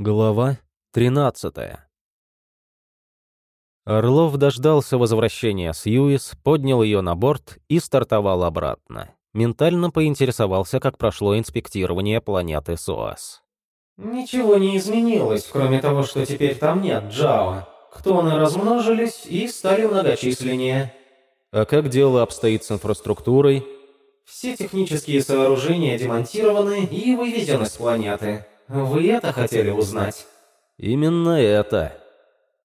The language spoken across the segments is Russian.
Глава 13 Орлов дождался возвращения Сьюис, поднял ее на борт и стартовал обратно. Ментально поинтересовался, как прошло инспектирование планеты СОАС. «Ничего не изменилось, кроме того, что теперь там нет Джао.Ктоны размножились и стали многочисленнее». «А как дело обстоит с инфраструктурой?» «Все технические сооружения демонтированы и выведены с планеты. Вы это хотели узнать? Именно это.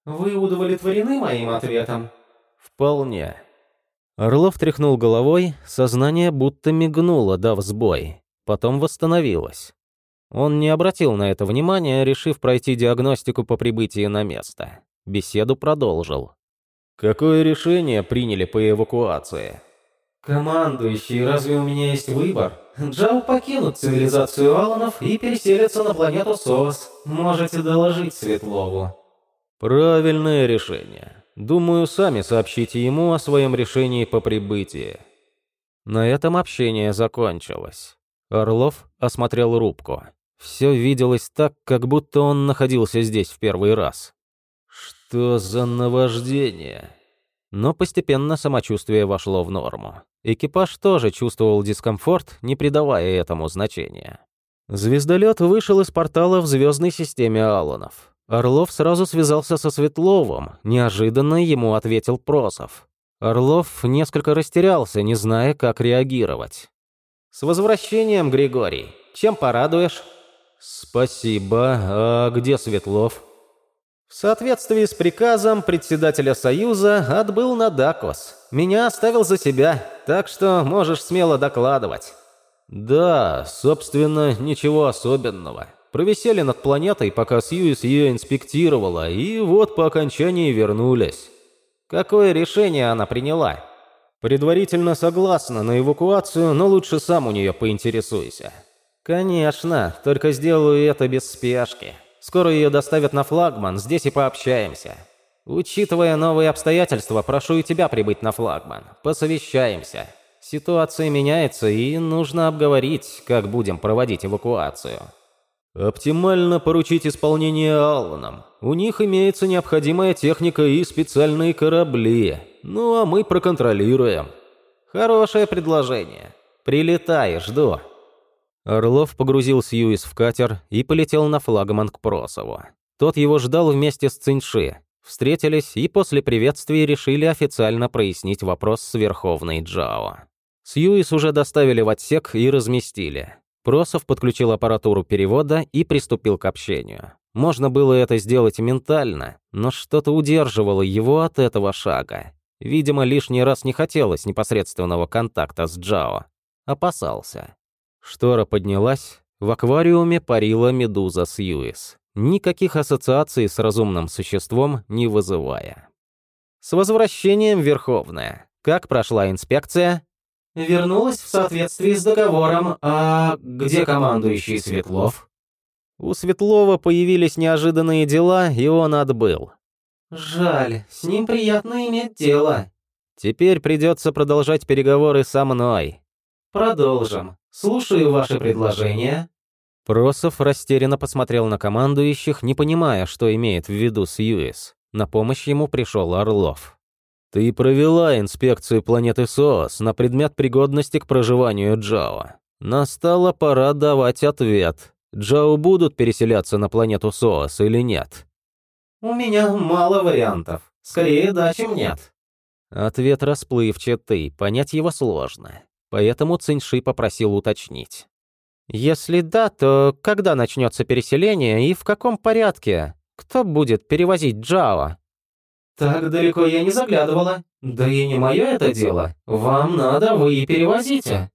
Вы удовлетворены моим ответом? Вполне. Орлов тряхнул головой, сознание будто мигнуло, дав сбой. Потом восстановилось. Он не обратил на это внимания, решив пройти диагностику по прибытии на место. Беседу продолжил. «Какое решение приняли по эвакуации?» «Командующий, разве у меня есть выбор?» Джао покинут цивилизацию Аланов и переселятся на планету Сос. Можете доложить Светлову». «Правильное решение. Думаю, сами сообщите ему о своем решении по прибытии». На этом общение закончилось. Орлов осмотрел рубку. Все виделось так, как будто он находился здесь в первый раз. «Что за наваждение?» Но постепенно самочувствие вошло в норму. Экипаж тоже чувствовал дискомфорт, не придавая этому значения. Звездолет вышел из портала в звездной системе Алланов. Орлов сразу связался со Светловым, неожиданно ему ответил Просов. Орлов несколько растерялся, не зная, как реагировать. «С возвращением, Григорий! Чем порадуешь?» «Спасибо. А где Светлов?» В соответствии с приказом председателя Союза отбыл на Дакос. Меня оставил за себя, так что можешь смело докладывать. Да, собственно, ничего особенного. Провисели над планетой, пока Сьюис ее инспектировала, и вот по окончании вернулись. Какое решение она приняла? Предварительно согласна на эвакуацию, но лучше сам у нее поинтересуйся. Конечно, только сделаю это без спешки. Скоро ее доставят на флагман, здесь и пообщаемся. Учитывая новые обстоятельства, прошу и тебя прибыть на флагман. Посовещаемся. Ситуация меняется, и нужно обговорить, как будем проводить эвакуацию. Оптимально поручить исполнение Алланам. У них имеется необходимая техника и специальные корабли. Ну, а мы проконтролируем. Хорошее предложение. Прилетай, жду. Орлов погрузил Сьюис в катер и полетел на флагман к Просову. Тот его ждал вместе с Циньши. Встретились и после приветствия решили официально прояснить вопрос с Верховной Джао. Сьюис уже доставили в отсек и разместили. Просов подключил аппаратуру перевода и приступил к общению. Можно было это сделать ментально, но что-то удерживало его от этого шага. Видимо, лишний раз не хотелось непосредственного контакта с Джао. Опасался. Штора поднялась, в аквариуме парила медуза Сьюис, никаких ассоциаций с разумным существом не вызывая. «С возвращением, Верховная! Как прошла инспекция?» «Вернулась в соответствии с договором, а где командующий Светлов?» У Светлова появились неожиданные дела, и он отбыл. «Жаль, с ним приятно иметь дело». «Теперь придется продолжать переговоры со мной». «Продолжим. Слушаю ваши предложения». Просов растерянно посмотрел на командующих, не понимая, что имеет в виду Сьюис. На помощь ему пришел Орлов. «Ты провела инспекцию планеты СОС на предмет пригодности к проживанию Джао. Настала пора давать ответ. Джао будут переселяться на планету СОС или нет?» «У меня мало вариантов. Скорее да, чем нет». Ответ расплывчатый, понять его сложно поэтому Циньши попросил уточнить. «Если да, то когда начнется переселение и в каком порядке? Кто будет перевозить Джао?» «Так далеко я не заглядывала. Да и не мое это дело. Вам надо, вы и перевозите».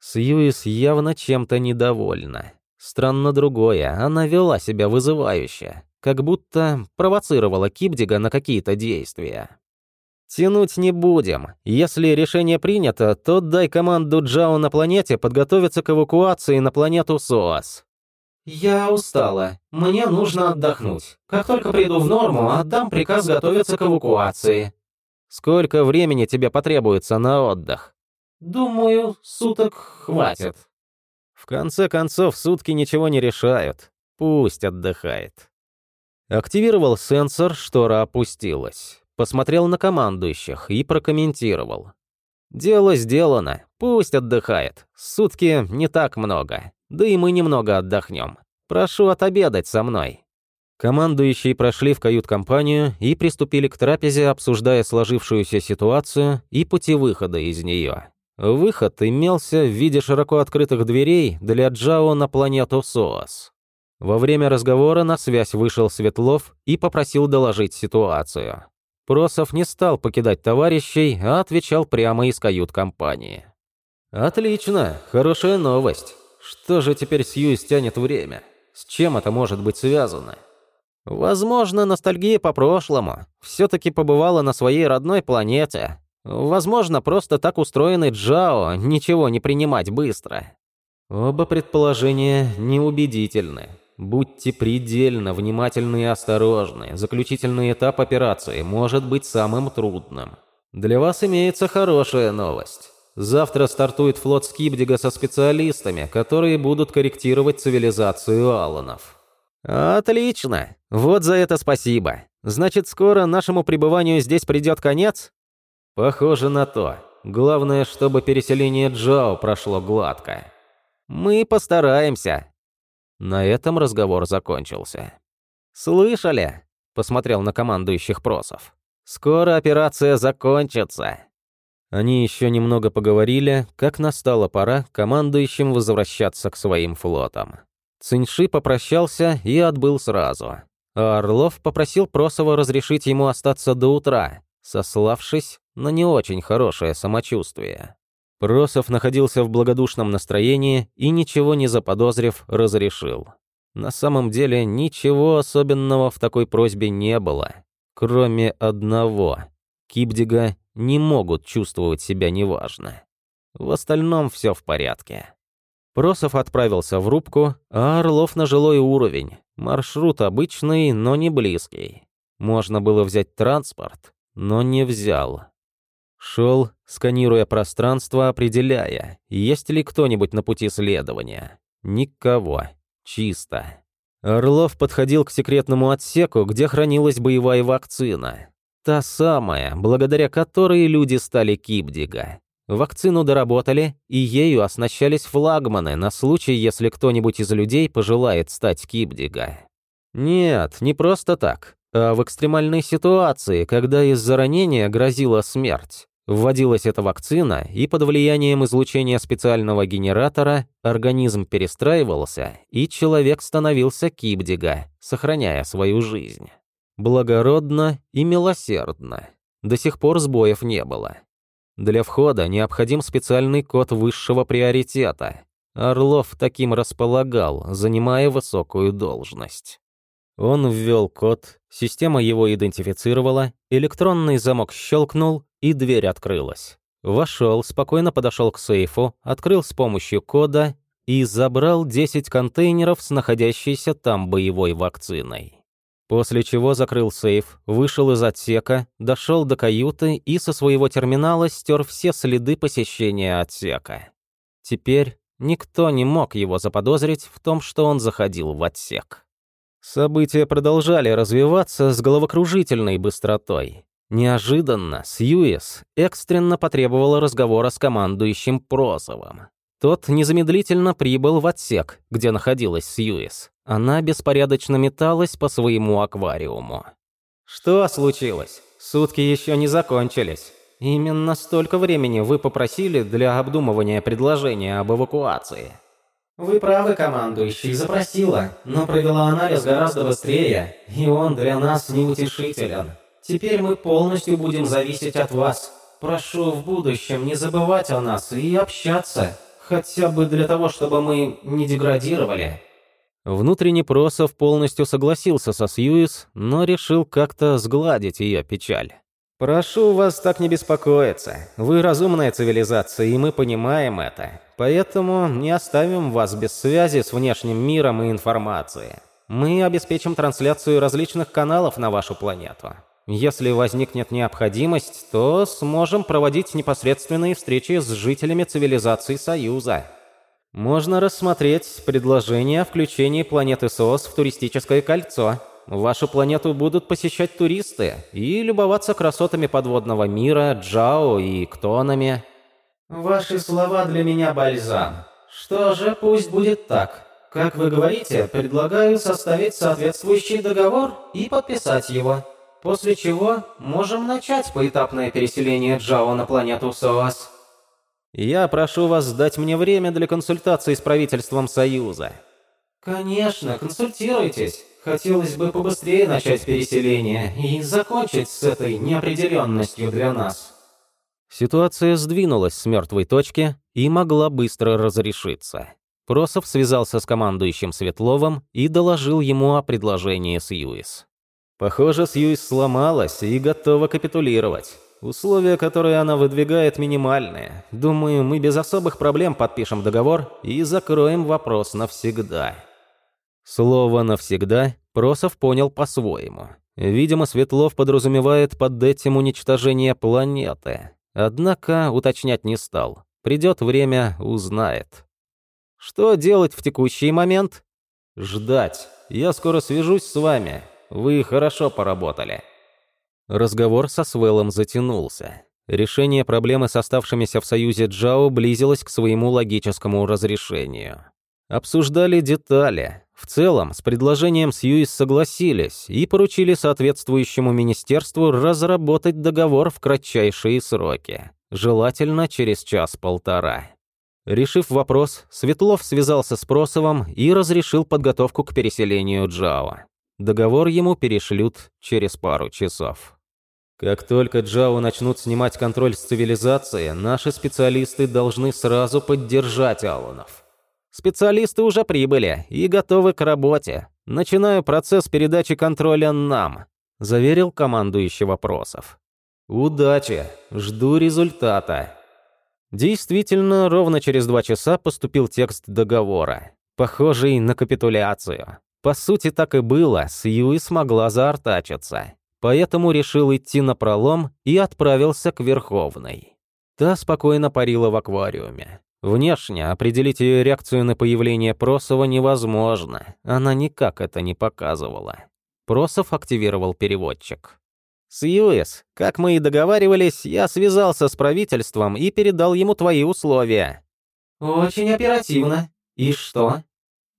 Сьюис явно чем-то недовольна. Странно другое, она вела себя вызывающе, как будто провоцировала Кипдига на какие-то действия. Тянуть не будем. Если решение принято, то дай команду Джао на планете подготовиться к эвакуации на планету СОАС. Я устала. Мне нужно отдохнуть. Как только приду в норму, отдам приказ готовиться к эвакуации. Сколько времени тебе потребуется на отдых? Думаю, суток хватит. В конце концов, сутки ничего не решают. Пусть отдыхает. Активировал сенсор, штора опустилась. Посмотрел на командующих и прокомментировал. «Дело сделано. Пусть отдыхает. Сутки не так много. Да и мы немного отдохнем. Прошу отобедать со мной». Командующие прошли в кают-компанию и приступили к трапезе, обсуждая сложившуюся ситуацию и пути выхода из нее. Выход имелся в виде широко открытых дверей для Джао на планету Соас. Во время разговора на связь вышел Светлов и попросил доложить ситуацию. Просов не стал покидать товарищей, а отвечал прямо из кают-компании. «Отлично, хорошая новость. Что же теперь Сью стянет время? С чем это может быть связано?» Возможно, ностальгия по прошлому. Все-таки побывала на своей родной планете. Возможно, просто так устроенный Джао ничего не принимать быстро. Оба предположения неубедительны. Будьте предельно внимательны и осторожны. Заключительный этап операции может быть самым трудным. Для вас имеется хорошая новость. Завтра стартует флот Скибдига со специалистами, которые будут корректировать цивилизацию Алланов. «Отлично! Вот за это спасибо. Значит, скоро нашему пребыванию здесь придет конец?» «Похоже на то. Главное, чтобы переселение Джао прошло гладко». «Мы постараемся». На этом разговор закончился. «Слышали?» — посмотрел на командующих просов. «Скоро операция закончится». Они еще немного поговорили, как настала пора командующим возвращаться к своим флотам. Циньши попрощался и отбыл сразу. А Орлов попросил Просова разрешить ему остаться до утра, сославшись на не очень хорошее самочувствие. Просов находился в благодушном настроении и, ничего не заподозрив, разрешил. На самом деле ничего особенного в такой просьбе не было, кроме одного. Кипдига не могут чувствовать себя неважно. В остальном все в порядке. Просов отправился в рубку, а Орлов на жилой уровень. Маршрут обычный, но не близкий. Можно было взять транспорт, но не взял. Шел, сканируя пространство, определяя, есть ли кто-нибудь на пути следования. Никого. Чисто. Орлов подходил к секретному отсеку, где хранилась боевая вакцина. Та самая, благодаря которой люди стали Кипдига. Вакцину доработали, и ею оснащались флагманы на случай, если кто-нибудь из людей пожелает стать Кибдига. Нет, не просто так, а в экстремальной ситуации, когда из-за ранения грозила смерть. Вводилась эта вакцина, и под влиянием излучения специального генератора организм перестраивался, и человек становился Кибдига, сохраняя свою жизнь. Благородно и милосердно. До сих пор сбоев не было. Для входа необходим специальный код высшего приоритета. Орлов таким располагал, занимая высокую должность. Он ввел код, система его идентифицировала, электронный замок щелкнул, и дверь открылась. Вошел, спокойно подошел к сейфу, открыл с помощью кода и забрал 10 контейнеров с находящейся там боевой вакциной. После чего закрыл сейф, вышел из отсека, дошел до каюты и со своего терминала стер все следы посещения отсека. Теперь никто не мог его заподозрить в том, что он заходил в отсек. События продолжали развиваться с головокружительной быстротой. Неожиданно Сьюис экстренно потребовала разговора с командующим Прозовым. Тот незамедлительно прибыл в отсек, где находилась Сьюис. Она беспорядочно металась по своему аквариуму. «Что случилось? Сутки еще не закончились. Именно столько времени вы попросили для обдумывания предложения об эвакуации». «Вы правы, командующий, запросила, но провела анализ гораздо быстрее, и он для нас неутешителен. Теперь мы полностью будем зависеть от вас. Прошу в будущем не забывать о нас и общаться, хотя бы для того, чтобы мы не деградировали». Внутренний Просов полностью согласился со Сьюис, но решил как-то сгладить ее печаль. «Прошу вас так не беспокоиться. Вы разумная цивилизация, и мы понимаем это. Поэтому не оставим вас без связи с внешним миром и информацией. Мы обеспечим трансляцию различных каналов на вашу планету. Если возникнет необходимость, то сможем проводить непосредственные встречи с жителями цивилизации Союза». можно рассмотреть предложение о включении планеты СОС в туристическое кольцо. Вашу планету будут посещать туристы и любоваться красотами подводного мира, Джао и Ктонами. Ваши слова для меня бальзам. Что же, пусть будет так. Как вы говорите, предлагаю составить соответствующий договор и подписать его. После чего можем начать поэтапное переселение Джао на планету СОАС. Я прошу вас дать мне время для консультации с правительством Союза. Конечно, консультируйтесь. Хотелось бы побыстрее начать переселение и закончить с этой неопределенностью для нас. Ситуация сдвинулась с мертвой точки и могла быстро разрешиться. Просов связался с командующим Светловым и доложил ему о предложении Сьюис. Похоже, Сьюис сломалась и готова капитулировать. Условия, которые она выдвигает, минимальные. Думаю, мы без особых проблем подпишем договор и закроем вопрос навсегда. Слово «навсегда» Просов понял по-своему. Видимо, Светлов подразумевает под этим уничтожение планеты. Однако уточнять не стал. Придет время, узнает. Что делать в текущий момент? Ждать. Я скоро свяжусь с вами. Вы хорошо поработали. Разговор со Свеллом затянулся. Решение проблемы с оставшимися в Союзе Джао близилось к своему логическому разрешению. Обсуждали детали. В целом, с предложением Сьюис согласились и поручили соответствующему министерству разработать договор в кратчайшие сроки, желательно через час-полтора. Решив вопрос, Светлов связался с Просовым и разрешил подготовку к переселению Джао. Договор ему перешлют через пару часов. Как только Джао начнут снимать контроль с цивилизации, наши специалисты должны сразу поддержать Алланов. Специалисты уже прибыли и готовы к работе. Начинаю процесс передачи контроля нам, заверил командующий вопросов. Удачи, жду результата. Действительно, ровно через два часа поступил текст договора, похожий на капитуляцию. По сути, так и было, Сьюи смогла заортачиться поэтому решил идти на пролом и отправился к Верховной. Та спокойно парила в аквариуме. Внешне определить ее реакцию на появление Просова невозможно, она никак это не показывала. Просов активировал переводчик. «Сьюис, как мы и договаривались, я связался с правительством и передал ему твои условия». «Очень оперативно. И что?»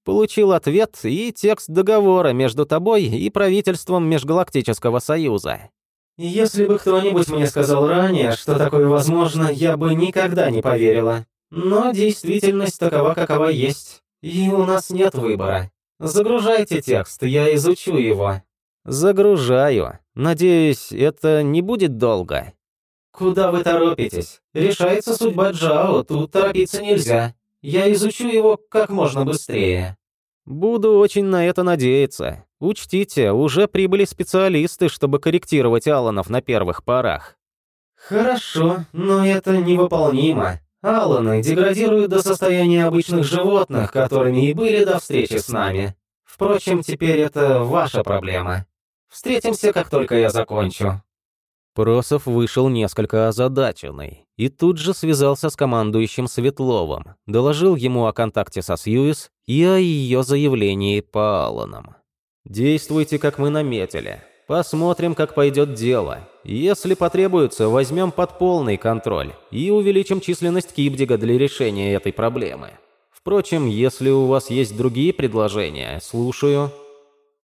Получил ответ и текст договора между тобой и правительством Межгалактического Союза. Если бы кто-нибудь мне сказал ранее, что такое возможно, я бы никогда не поверила. Но действительность такова, какова есть. И у нас нет выбора. Загружайте текст, я изучу его. Загружаю. Надеюсь, это не будет долго. Куда вы торопитесь? Решается судьба Джао, тут торопиться нельзя. Я изучу его как можно быстрее. Буду очень на это надеяться. Учтите, уже прибыли специалисты, чтобы корректировать Алланов на первых порах. Хорошо, но это невыполнимо. Алланы деградируют до состояния обычных животных, которыми и были до встречи с нами. Впрочем, теперь это ваша проблема. Встретимся, как только я закончу. Просов вышел несколько озадаченный и тут же связался с командующим Светловым, доложил ему о контакте со Сьюис и о ее заявлении по Алланам. «Действуйте, как мы наметили. Посмотрим, как пойдет дело. Если потребуется, возьмем под полный контроль и увеличим численность Кибдига для решения этой проблемы. Впрочем, если у вас есть другие предложения, слушаю».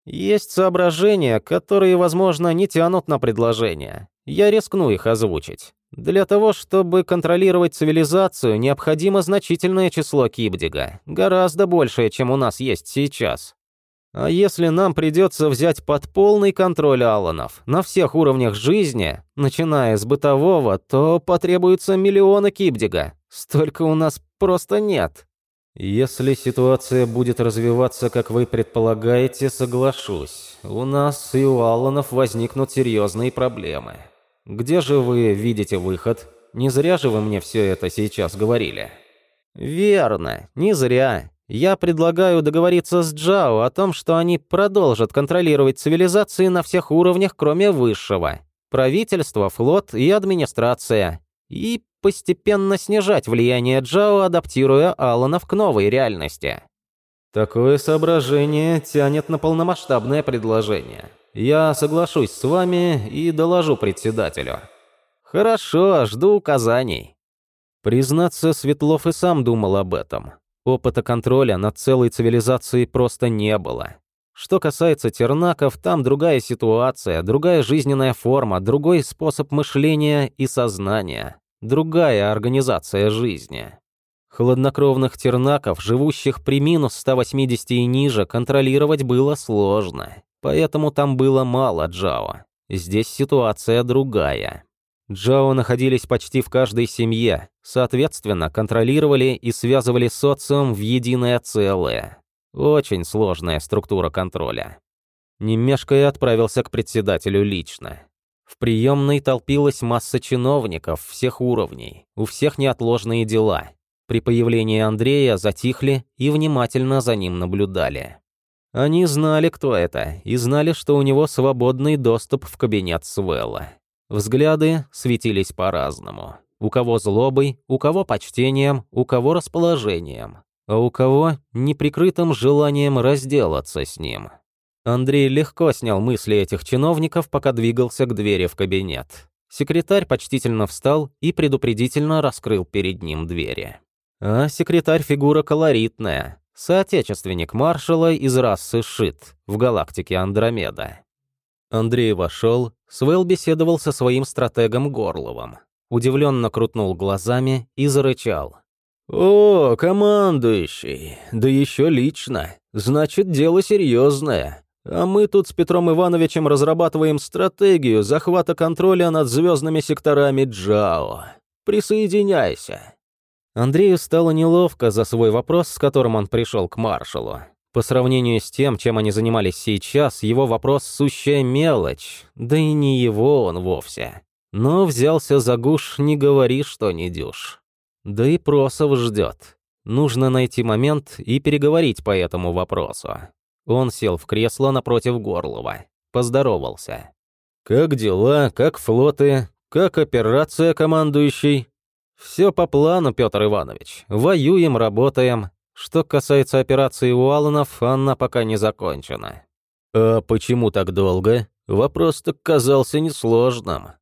Есть соображения, которые, возможно, не тянут на предложение. Я рискну их озвучить. Для того, чтобы контролировать цивилизацию, необходимо значительное число кибдига, гораздо большее, чем у нас есть сейчас. А если нам придется взять под полный контроль Алланов на всех уровнях жизни, начиная с бытового, то потребуется миллионы кибдига. Столько у нас просто нет. Если ситуация будет развиваться, как вы предполагаете, соглашусь. У нас и у Алланов возникнут серьезные проблемы. Где же вы видите выход? Не зря же вы мне все это сейчас говорили. Верно, не зря. Я предлагаю договориться с Джао о том, что они продолжат контролировать цивилизации на всех уровнях, кроме высшего. Правительство, флот и администрация. И постепенно снижать влияние Джао, адаптируя Аланов к новой реальности. Такое соображение тянет на полномасштабное предложение. Я соглашусь с вами и доложу председателю. Хорошо, жду указаний. Признаться, Светлов и сам думал об этом. Опыта контроля над целой цивилизацией просто не было. Что касается тернаков, там другая ситуация, другая жизненная форма, другой способ мышления и сознания, другая организация жизни. Хладнокровных тернаков, живущих при минус 180 и ниже, контролировать было сложно. Поэтому там было мало Джао. Здесь ситуация другая. Джао находились почти в каждой семье, соответственно, контролировали и связывали социум в единое целое. Очень сложная структура контроля. Немешкая отправился к председателю лично. В приемной толпилась масса чиновников всех уровней, у всех неотложные дела. При появлении Андрея затихли и внимательно за ним наблюдали. Они знали, кто это, и знали, что у него свободный доступ в кабинет Свелла. Взгляды светились по-разному. У кого злобой, у кого почтением, у кого расположением, а у кого неприкрытым желанием разделаться с ним. Андрей легко снял мысли этих чиновников, пока двигался к двери в кабинет. Секретарь почтительно встал и предупредительно раскрыл перед ним двери. А секретарь фигура колоритная, соотечественник маршала из расы Шит в галактике Андромеда. Андрей вошел, Свел беседовал со своим стратегом Горловым. Удивленно крутнул глазами и зарычал. «О, командующий, да еще лично. Значит, дело серьезное. А мы тут с Петром Ивановичем разрабатываем стратегию захвата контроля над звездными секторами Джао. Присоединяйся». Андрею стало неловко за свой вопрос, с которым он пришел к маршалу. По сравнению с тем, чем они занимались сейчас, его вопрос — сущая мелочь, да и не его он вовсе. Но взялся за гуш, не говори, что не дюш. Да и Просов ждет. Нужно найти момент и переговорить по этому вопросу. Он сел в кресло напротив Горлова. Поздоровался. «Как дела? Как флоты? Как операция, командующий?» «Все по плану, Петр Иванович. Воюем, работаем. Что касается операции у Алланов, она пока не закончена. А почему так долго? Вопрос-то казался несложным.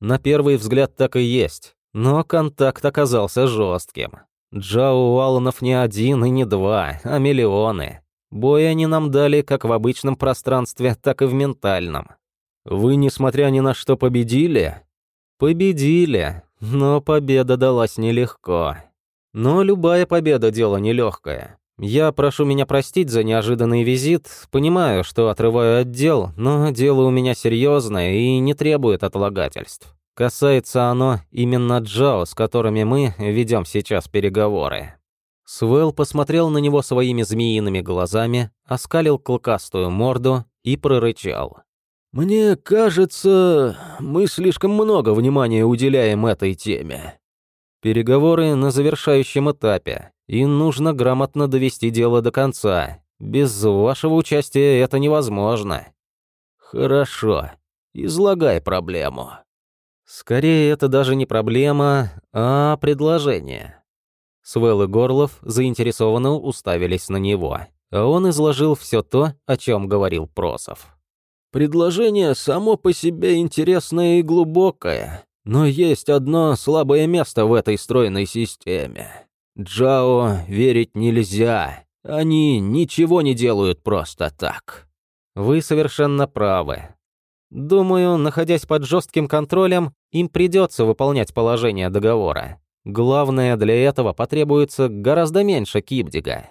На первый взгляд так и есть, но контакт оказался жестким. Джао у Алланов не один и не два, а миллионы. Бой они нам дали как в обычном пространстве, так и в ментальном. Вы, несмотря ни на что, победили? Победили, но победа далась нелегко. Но любая победа – дело нелегкое. Я прошу меня простить за неожиданный визит, понимаю, что отрываю отдел, но дело у меня серьезное и не требует отлагательств. Касается оно именно Джао, с которыми мы ведем сейчас переговоры. Свел посмотрел на него своими змеиными глазами, оскалил клыкастую морду и прорычал. «Мне кажется, мы слишком много внимания уделяем этой теме. Переговоры на завершающем этапе, и нужно грамотно довести дело до конца. Без вашего участия это невозможно. Хорошо. Излагай проблему. Скорее, это даже не проблема, а предложение. Свел и Горлов заинтересованно уставились на него, а он изложил все то, о чем говорил Просов. «Предложение само по себе интересное и глубокое. Но есть одно слабое место в этой стройной системе. Джао верить нельзя. Они ничего не делают просто так. Вы совершенно правы. Думаю, находясь под жестким контролем, им придется выполнять положение договора. Главное, для этого потребуется гораздо меньше кибдига.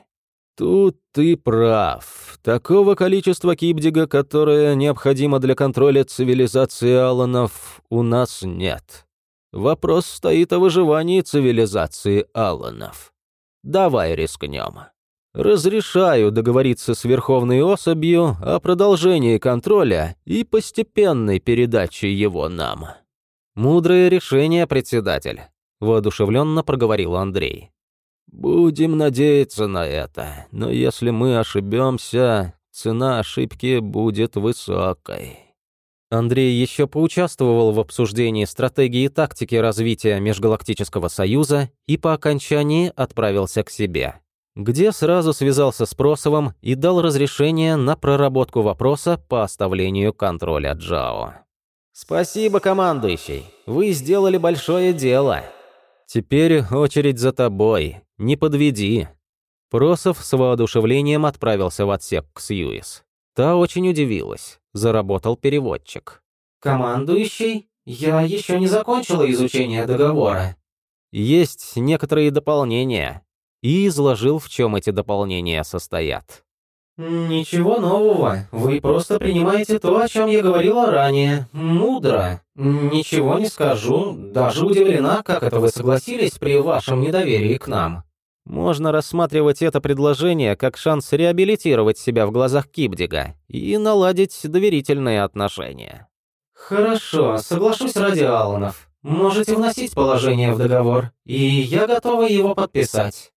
Тут ты прав. Такого количества кибдига, которое необходимо для контроля цивилизации Алланов, у нас нет. Вопрос стоит о выживании цивилизации Алланов. Давай рискнем. Разрешаю договориться с Верховной Особью о продолжении контроля и постепенной передаче его нам. Мудрое решение, председатель, воодушевленно проговорил Андрей. Будем надеяться на это, но если мы ошибемся, цена ошибки будет высокой. Андрей еще поучаствовал в обсуждении стратегии и тактики развития Межгалактического Союза и по окончании отправился к себе, где сразу связался с Просовым и дал разрешение на проработку вопроса по оставлению контроля Джао. «Спасибо, командующий, вы сделали большое дело. Теперь очередь за тобой, не подведи». Просов с воодушевлением отправился в отсек к Сьюис. Та очень удивилась. Заработал переводчик. «Командующий, я еще не закончила изучение договора». Есть некоторые дополнения. И изложил, в чем эти дополнения состоят. «Ничего нового. Вы просто принимаете то, о чем я говорила ранее. Мудро. Ничего не скажу. Даже удивлена, как это вы согласились при вашем недоверии к нам». Можно рассматривать это предложение как шанс реабилитировать себя в глазах Кибдига и наладить доверительные отношения. «Хорошо, соглашусь ради Алланов. Можете вносить положение в договор, и я готова его подписать».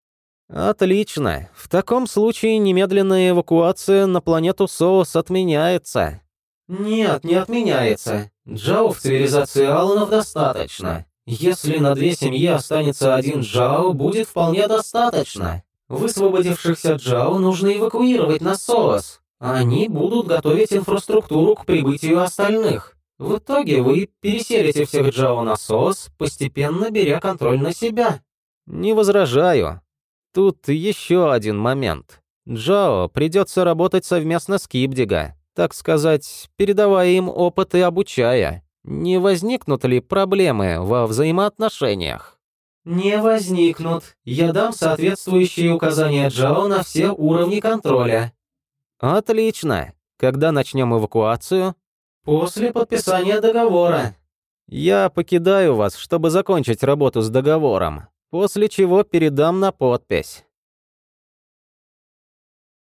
«Отлично. В таком случае немедленная эвакуация на планету Соус отменяется». «Нет, не отменяется. Джао в цивилизации Алланов достаточно. Если на две семьи останется один Джао, будет вполне достаточно. Высвободившихся Джао нужно эвакуировать на СОАС. Они будут готовить инфраструктуру к прибытию остальных. В итоге вы переселите всех Джао на СОС, постепенно беря контроль на себя. Не возражаю. Тут еще один момент. Джао придется работать совместно с Кибдига, так сказать, передавая им опыт и обучая. Не возникнут ли проблемы во взаимоотношениях? Не возникнут. Я дам соответствующие указания Джао на все уровни контроля. Отлично. Когда начнем эвакуацию? После подписания договора. Я покидаю вас, чтобы закончить работу с договором, после чего передам на подпись.